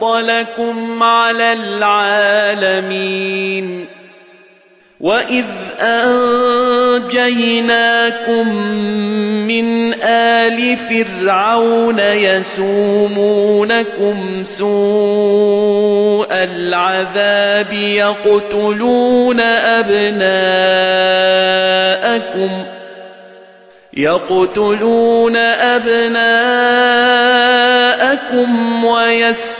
فَضَّلَكُمْ عَلَى الْعَالَمِينَ. وَإِذْ أَنجَيْنَاكُم مِّنْ آلِ فِرْعَوْنَ يَسُومُونَكُمْ سُوءَ الْعَذَابِ يَقْتُلُونَ أَبْنَاءَكُمْ يَقْتُلُونَ أَبْنَاءَكُمْ وَيَسْتَحْيُونَ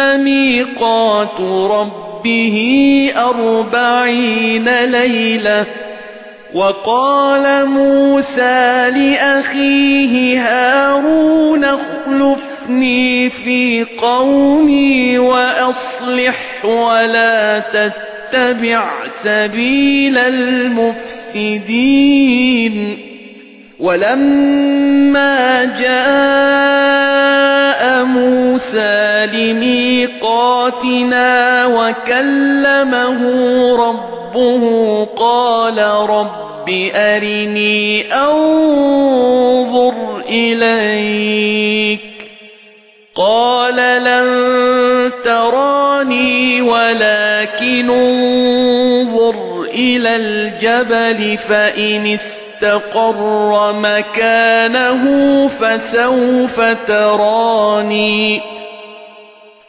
مِيقَاتُ رَبِّهِ أَرْبَعِينَ لَيْلَةً وَقَالَ مُوسَى لِأَخِيهِ هَارُونَ اخْلُفْنِي فِي قَوْمِي وَأَصْلِحْ وَلَا تَتَّبِعْ سَبِيلَ الْمُفْسِدِينَ وَلَمَّا جَاءَ مُوسَى لِمِيقَاتِنَا وَكَلَّمَهُ رَبُّهُ قَالَ رَبِّ أَرِنِي أَنظُرْ إِلَيْكَ قَالَ لَن تَرَانِي وَلَكِنِ انظُرْ إِلَى الْجَبَلِ فَإِنِ اسْتَقَرَّ مَكَانَهُ فَسَوْفَ تَرَانِي